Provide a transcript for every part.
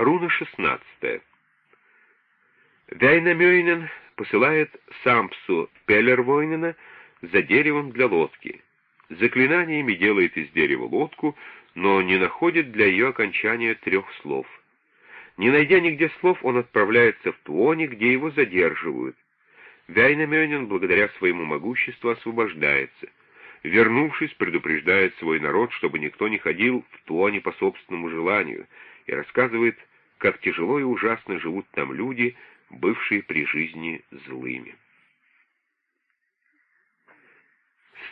Руна 16. Вяйнамёйнен посылает Сампсу Пеллервойнена за деревом для лодки. Заклинаниями делает из дерева лодку, но не находит для ее окончания трех слов. Не найдя нигде слов, он отправляется в Туоне, где его задерживают. Вяйнамёнен, благодаря своему могуществу, освобождается. Вернувшись, предупреждает свой народ, чтобы никто не ходил в Туоне по собственному желанию, и рассказывает, как тяжело и ужасно живут там люди, бывшие при жизни злыми.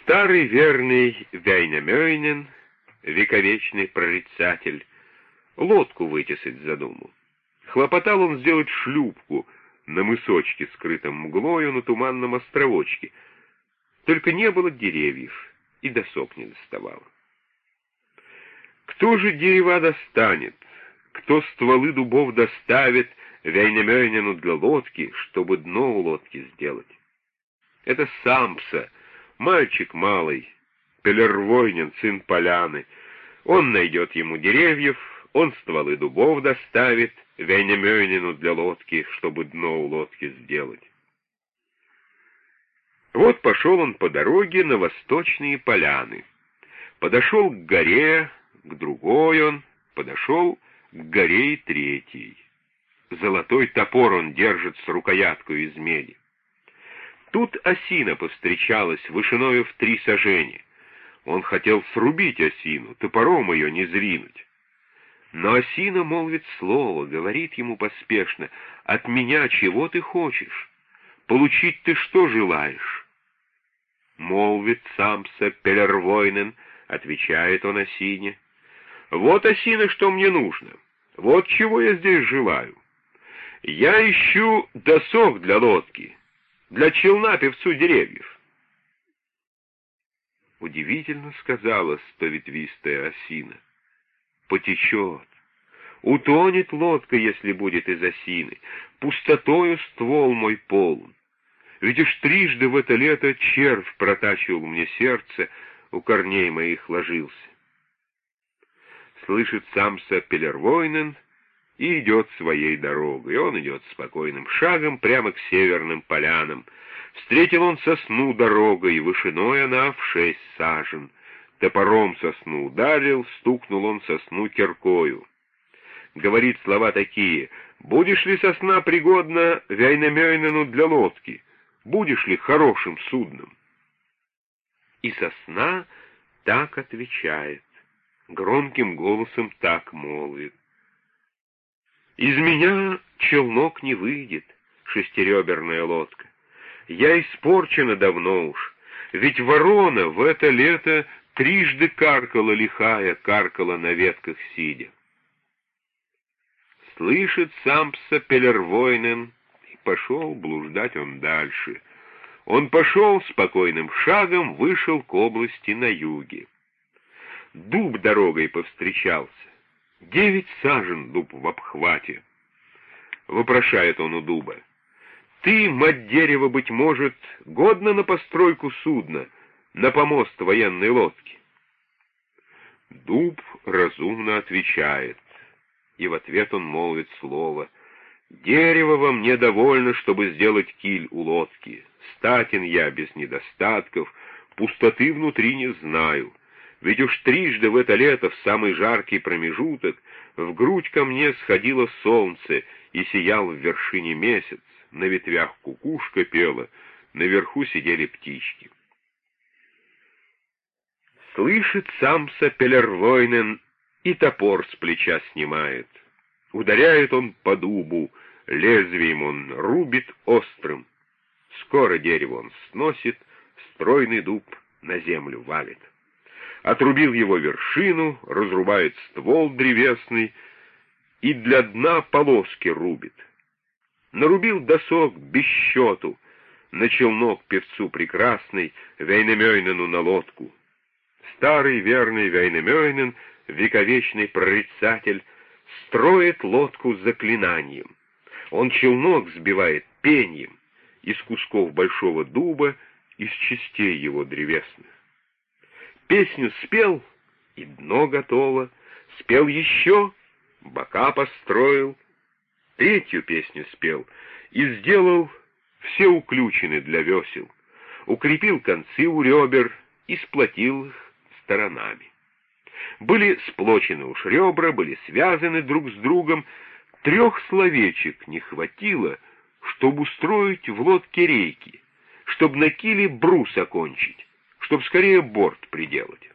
Старый верный Вяйнамёйнен, вековечный прорицатель, лодку вытесать задумал. Хлопотал он сделать шлюпку на мысочке, скрытом мглою на туманном островочке. Только не было деревьев, и досок не доставало. Кто же дерева достанет? Кто стволы дубов доставит Вейнемёйнину для лодки, чтобы дно у лодки сделать? Это Сампса, мальчик малый, Пелервойнин, сын Поляны. Он найдет ему деревьев, он стволы дубов доставит Венемёнину для лодки, чтобы дно у лодки сделать. Вот пошел он по дороге на восточные поляны. Подошел к горе, к другой он, подошел горе и третий. Золотой топор он держит с рукояткой из меди. Тут осина повстречалась вышиною в три сажени. Он хотел срубить осину, топором ее не зринуть. Но осина молвит слово, говорит ему поспешно, «От меня чего ты хочешь? Получить ты что желаешь?» Молвит самса Пелервойнен, отвечает он осине, «Вот, осина, что мне нужно, вот чего я здесь желаю. Я ищу досок для лодки, для челна певцу деревьев». Удивительно сказала стоветвистая осина потечет. Утонет лодка, если будет из осины, пустотою ствол мой полн. Ведь уж трижды в это лето червь протачивал мне сердце, у корней моих ложился. Слышит самса Пелервойнен и идет своей дорогой. Он идет спокойным шагом прямо к северным полянам. Встретил он сосну дорогой, вышиной она в шесть сажен. Топором сосну ударил, стукнул он сосну киркою. Говорит слова такие, «Будешь ли сосна пригодна Вяйнамёйнену для лодки? Будешь ли хорошим судном?» И сосна так отвечает, громким голосом так молвит. «Из меня челнок не выйдет, шестереберная лодка. Я испорчена давно уж, ведь ворона в это лето Трижды каркала лихая, каркала на ветках сидя. Слышит сампса Пелервойнен, и пошел блуждать он дальше. Он пошел спокойным шагом, вышел к области на юге. Дуб дорогой повстречался. Девять сажен дуб в обхвате. Вопрошает он у дуба. Ты, мать дерева, быть может, годна на постройку судна, на помост военной лодки? Дуб разумно отвечает, и в ответ он молвит слово «Дерево во мне довольно, чтобы сделать киль у лодки. Статен я без недостатков, пустоты внутри не знаю. Ведь уж трижды в это лето, в самый жаркий промежуток, в грудь ко мне сходило солнце и сиял в вершине месяц, на ветвях кукушка пела, наверху сидели птички. Слышит самса Пелервойнен и топор с плеча снимает. Ударяет он по дубу, лезвием он рубит острым. Скоро дерево он сносит, стройный дуб на землю валит. Отрубил его вершину, разрубает ствол древесный и для дна полоски рубит. Нарубил досок без счету, на челнок певцу прекрасный, Вейнемёйнену на лодку — старый верный Вейнемёйнен, вековечный прорицатель, строит лодку заклинанием. Он челнок сбивает пеньем из кусков большого дуба, из частей его древесных. Песню спел, и дно готово, спел еще, бока построил, третью песню спел и сделал все уключены для весел, укрепил концы у ребер и сплотил их сторонами. Были сплочены уж ребра, были связаны друг с другом, трех словечек не хватило, чтобы устроить в лодке рейки, чтобы на киле брус окончить, чтобы скорее борт приделать.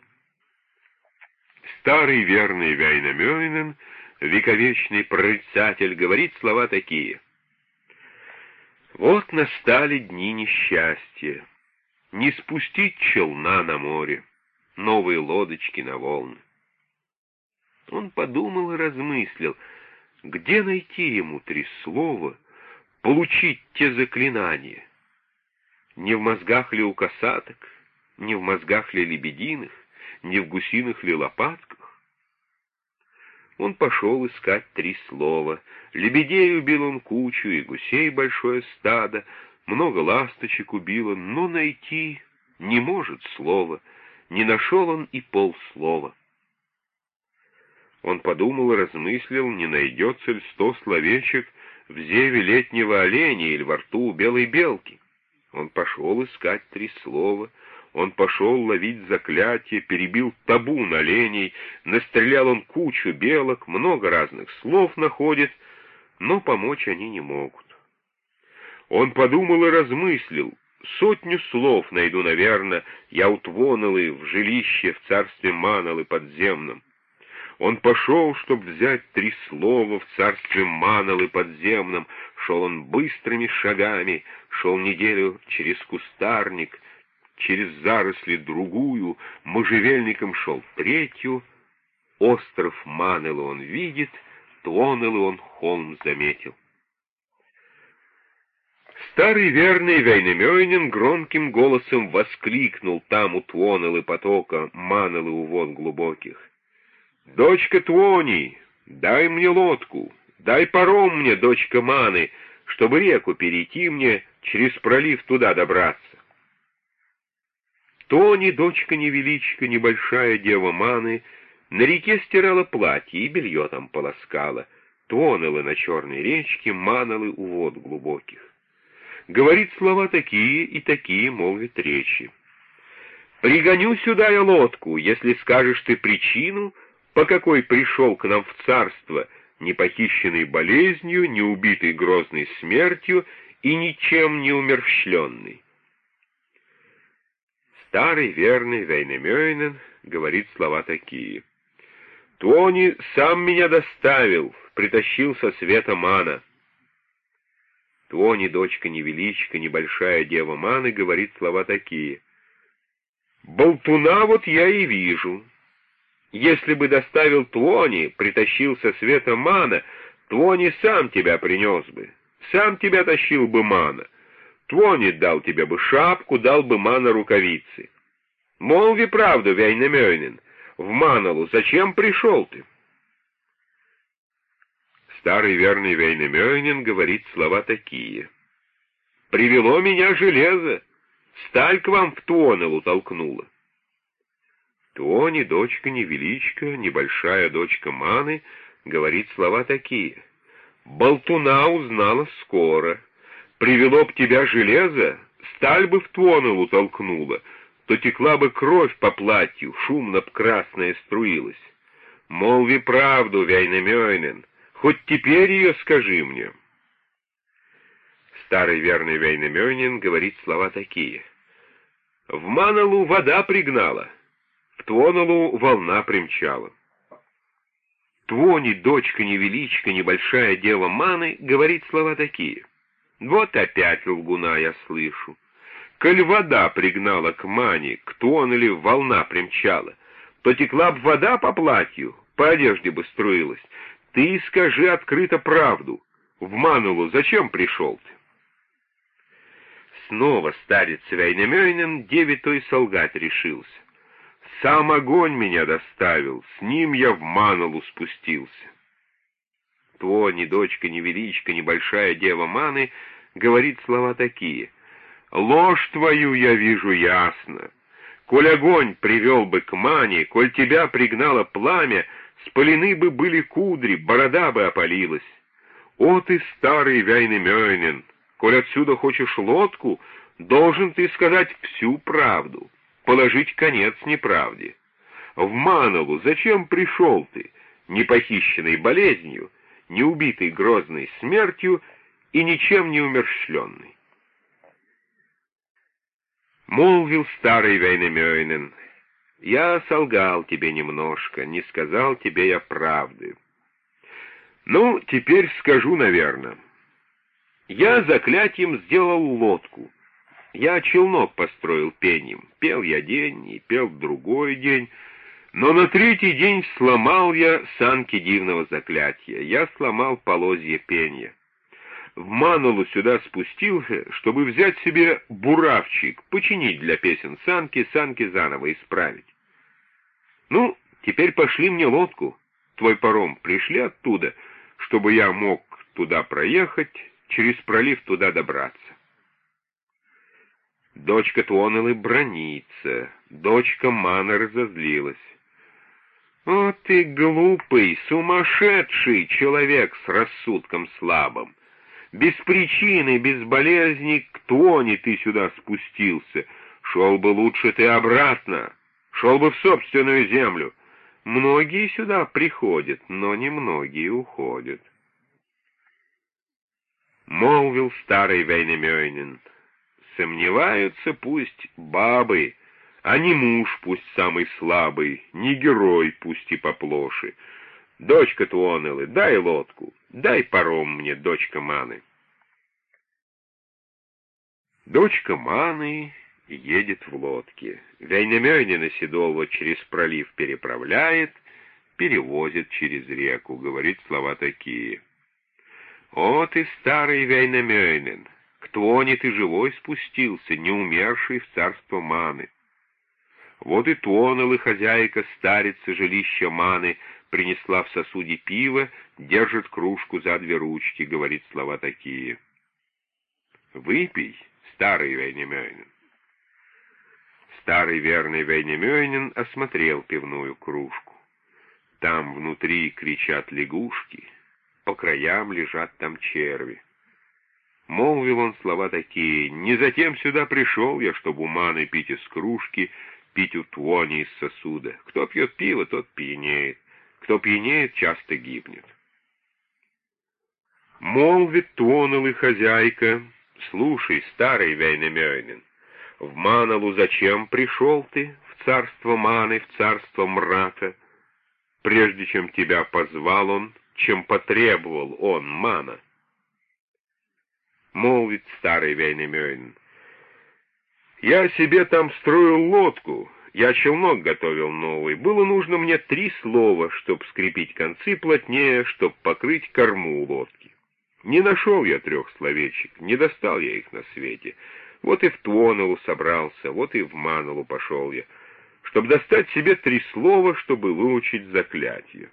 Старый верный Вяйнамёйнен, вековечный прорицатель, говорит слова такие. «Вот настали дни несчастья, не спустить челна на море, новые лодочки на волны». Он подумал и размыслил, где найти ему три слова, получить те заклинания. Не в мозгах ли у касаток, не в мозгах ли лебединых, не в гусиных ли лопатках? Он пошел искать три слова. Лебедей убил он кучу, и гусей большое стадо, много ласточек убил он, но найти не может слова, не нашел он и полслова. Он подумал размыслил, не найдется ли сто словечек в зеве летнего оленя или во рту у белой белки. Он пошел искать три слова — он пошел ловить заклятие, перебил табу на оленей, настрелял он кучу белок, много разных слов находит, но помочь они не могут. Он подумал и размыслил, сотню слов найду, наверное, я у Твонолы в жилище в царстве Манолы подземном. Он пошел, чтоб взять три слова в царстве Манолы подземном, шел он быстрыми шагами, шел неделю через кустарник — через заросли другую, можжевельником шел третью, остров Манелы он видит, Туонелы он холм заметил. Старый верный Вейнемёйнин громким голосом воскликнул там у Туонелы потока, Манелы у вод глубоких. «Дочка Туони, дай мне лодку, дай паром мне, дочка Маны, чтобы реку перейти мне, через пролив туда добраться». Тони, дочка невеличка, небольшая дева Маны, на реке стирала платье и белье там полоскала, тонула на черной речке, маналы у вод глубоких. Говорит слова такие и такие, молвит речи. «Пригоню сюда я лодку, если скажешь ты причину, по какой пришел к нам в царство, не похищенный болезнью, не убитый грозной смертью и ничем не умерщвленный». Старый верный Вейнемёйнен говорит слова такие. «Тони сам меня доставил, притащил со света Мана». Тони, дочка невеличка, небольшая дева Маны, говорит слова такие. «Болтуна вот я и вижу. Если бы доставил Твони, притащил со света Мана, Твони сам тебя принес бы, сам тебя тащил бы Мана». Твонит дал тебе бы шапку, дал бы Мана рукавицы. Молви правду, Вейнемёйнин, в Маналу зачем пришел ты? Старый верный Вейнемёйнин говорит слова такие. «Привело меня железо, сталь к вам в Туонелу толкнула». Туони, дочка невеличка, небольшая дочка Маны, говорит слова такие. «Болтуна узнала скоро» Привело б тебя железо, сталь бы в Твонелу толкнула, то текла бы кровь по платью, шумно б красная струилась. Молви правду, Вейнамёйнен, хоть теперь ее скажи мне. Старый верный Вейнамёйнен говорит слова такие. В Маналу вода пригнала, в Твоналу волна примчала. Твони, дочка невеличка, небольшая дева Маны, говорит слова такие. Вот опять лгуна я слышу. Коль вода пригнала к мане, кто он или волна примчала, то текла б вода по платью, по одежде бы струилась. Ты скажи открыто правду. В Манулу зачем пришел ты? Снова старец Вейнемёйнен девятой солгать решился. Сам огонь меня доставил, с ним я в Манулу спустился. То ни дочка, ни величка, ни большая дева Маны говорит слова такие. «Ложь твою я вижу ясно. Коль огонь привел бы к Мане, коль тебя пригнало пламя, спалены бы были кудри, борода бы опалилась. О ты, старый Вяйнемёйнен, коль отсюда хочешь лодку, должен ты сказать всю правду, положить конец неправде. В Маналу зачем пришел ты, не похищенный болезнью, не убитый грозной смертью и ничем не умерщвленный? Молвил старый Вейнемёйнен, «Я солгал тебе немножко, не сказал тебе я правды. Ну, теперь скажу, наверное. Я заклятием сделал лодку. Я челнок построил пением. Пел я день и пел другой день, но на третий день сломал я санки дивного заклятия. Я сломал полозье пенья в Манулу сюда спустился, чтобы взять себе буравчик, починить для песен санки, санки заново исправить. Ну, теперь пошли мне лодку, твой паром, пришли оттуда, чтобы я мог туда проехать, через пролив туда добраться. Дочка Туонелы бронится, дочка Мана разозлилась. «О ты глупый, сумасшедший человек с рассудком слабым! Без причины, без болезни, кто не ты сюда спустился? Шел бы лучше ты обратно, шел бы в собственную землю. Многие сюда приходят, но немногие уходят. Молвил старый Вейнемёйнин. Сомневаются пусть бабы, а не муж пусть самый слабый, не герой пусть и поплоши. Дочка Туонелы, дай лодку, дай паром мне, дочка Маны. Дочка Маны едет в лодке. Вейнемёнина Седова через пролив переправляет, перевозит через реку, говорит слова такие. «О ты, старый Вейнемёнин, кто не ты живой спустился, не умерший в царство Маны?» Вот и тонул, и хозяйка, старица жилища Маны, принесла в сосуде пиво, держит кружку за две ручки, говорит слова такие. «Выпей, старый Вейнемёйнин». Старый верный Вейнемёйнин осмотрел пивную кружку. Там внутри кричат лягушки, по краям лежат там черви. Молвил он слова такие, «Не затем сюда пришел я, чтобы уманы пить из кружки, пить у твони из сосуда. Кто пьет пиво, тот пьянеет. Кто пьянеет, часто гибнет. Молвит тонул хозяйка, слушай, старый Вейнемёйнин, в Маналу зачем пришел ты, в царство Маны, в царство мрака? Прежде чем тебя позвал он, чем потребовал он, Мана. Молвит старый Вейнемёйн, я себе там строил лодку, я челнок готовил новый. Было нужно мне три слова, чтоб скрепить концы плотнее, чтоб покрыть корму лодки. Не нашел я трех словечек, не достал я их на свете. Вот и в Туонову собрался, вот и в Манулу пошел я, чтоб достать себе три слова, чтобы выучить заклятие.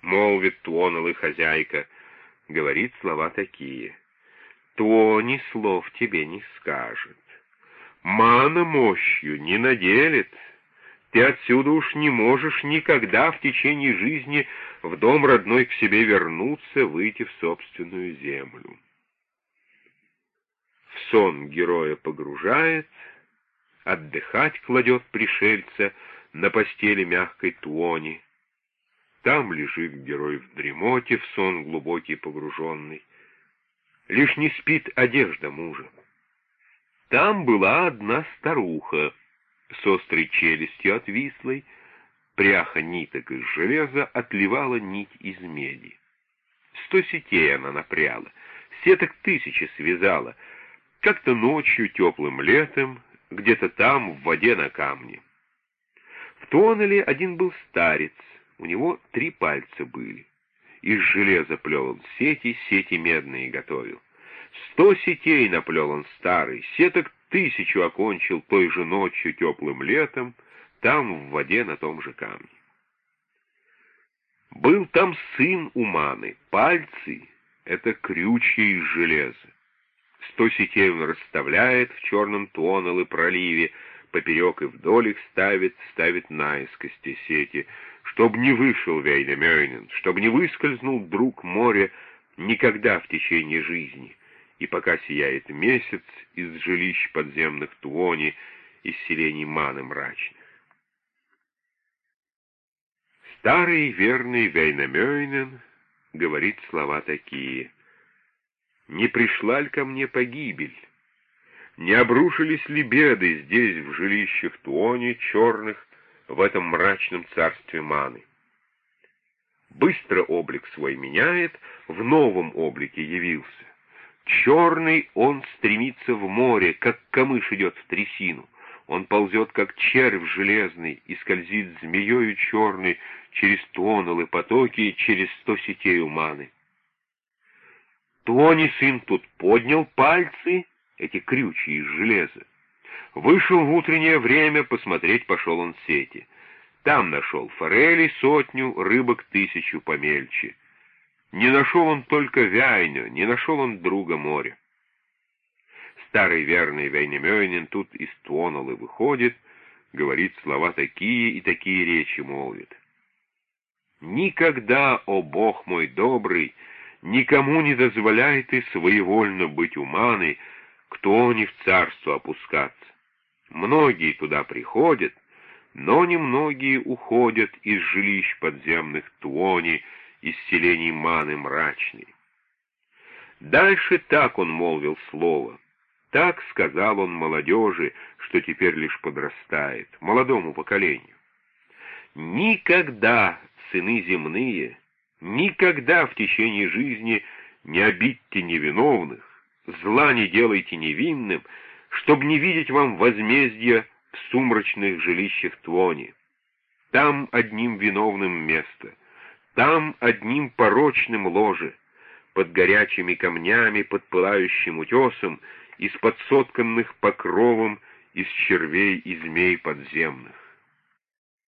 Молвит Туонова хозяйка, говорит слова такие. То ни слов тебе не скажет. Мана мощью не наделит. Ты отсюда уж не можешь никогда в течение жизни в дом родной к себе вернуться, выйти в собственную землю. В сон героя погружает, отдыхать кладет пришельца на постели мягкой туони. Там лежит герой в дремоте, в сон глубокий погруженный. Лишь не спит одежда мужа. Там была одна старуха с острой челюстью отвислой, пряха ниток из железа отливала нить из меди. Сто сетей она напряла, сеток тысячи связала, как-то ночью, теплым летом, где-то там, в воде на камне. В тоннеле один был старец, у него три пальца были. Из железа плел он сети, сети медные готовил. Сто сетей наплел он старый, сеток тысячу окончил той же ночью теплым летом, там в воде на том же камне. Был там сын Уманы, пальцы — это крючья из железа. Сто сетей он расставляет в черном тоннел и проливе, поперек и вдоль их ставит, ставит наискости сети. чтоб не вышел Вейнамёйнен, чтоб не выскользнул друг моря никогда в течение жизни, и пока сияет месяц из жилищ подземных Туони, из селений Маны мрачных. Старый верный Вейнамёйнен говорит слова такие. «Не пришла ли ко мне погибель? Не обрушились ли беды здесь, в жилищах Туони черных, в этом мрачном царстве Маны?» Быстро облик свой меняет, в новом облике явился. Черный он стремится в море, как камыш идет в трясину. Он ползет, как червь железный, и скользит змеёю черной через тоннелы потоки, через сто сетей уманы. Тони сын тут поднял пальцы, эти крючи из железа. Вышел в утреннее время, посмотреть пошел он сети. Там нашел форели сотню, рыбок тысячу помельче. Не нашел он только Вяйню, не нашел он друга моря. Старый верный Вейнемёйнин тут из Туонолы выходит, говорит слова такие и такие речи молвит. Никогда, о Бог мой добрый, никому не дозволяй ты своевольно быть уманой, кто не в царство опускаться. Многие туда приходят, но немногие уходят из жилищ подземных Туони, из селений Маны мрачной. Дальше так он молвил слово. Так сказал он молодежи, что теперь лишь подрастает, молодому поколению. Никогда сыны земные, никогда в течение жизни не обидьте невиновных, зла не делайте невинным, чтобы не видеть вам возмездия в сумрачных жилищах Твони. Там одним виновным место, там одним порочным ложе, под горячими камнями, под пылающим утесом, из-под сотканных покровом из червей и змей подземных.